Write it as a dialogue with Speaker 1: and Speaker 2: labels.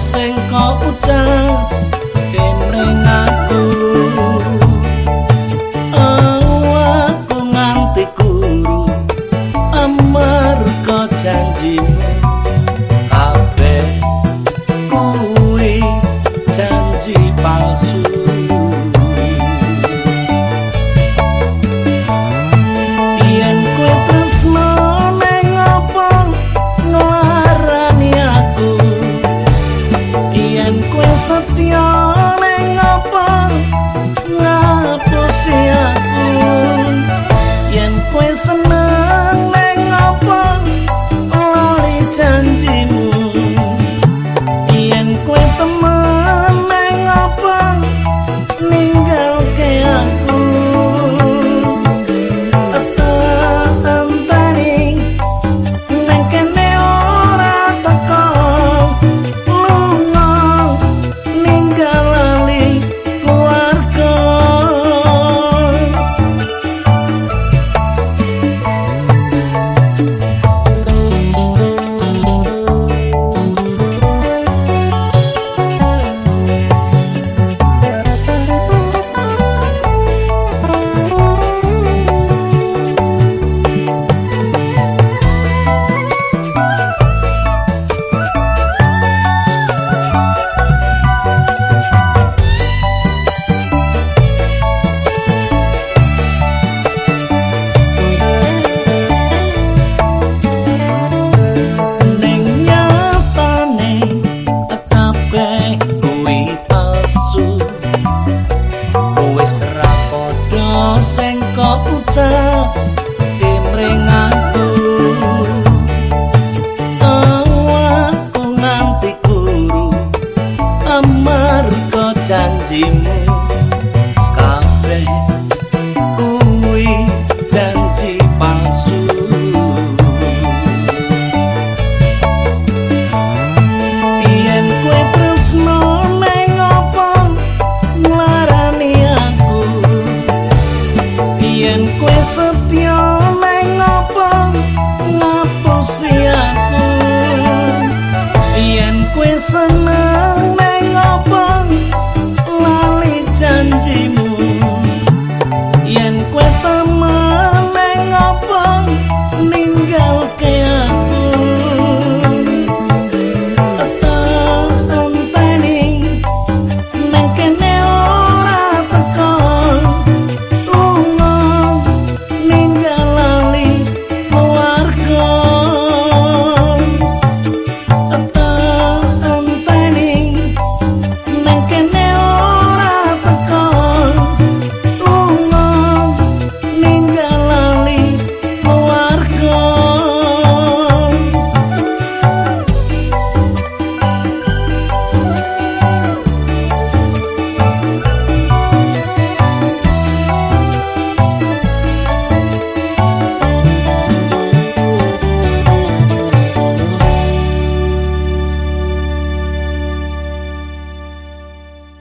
Speaker 1: Janjimu 桂花。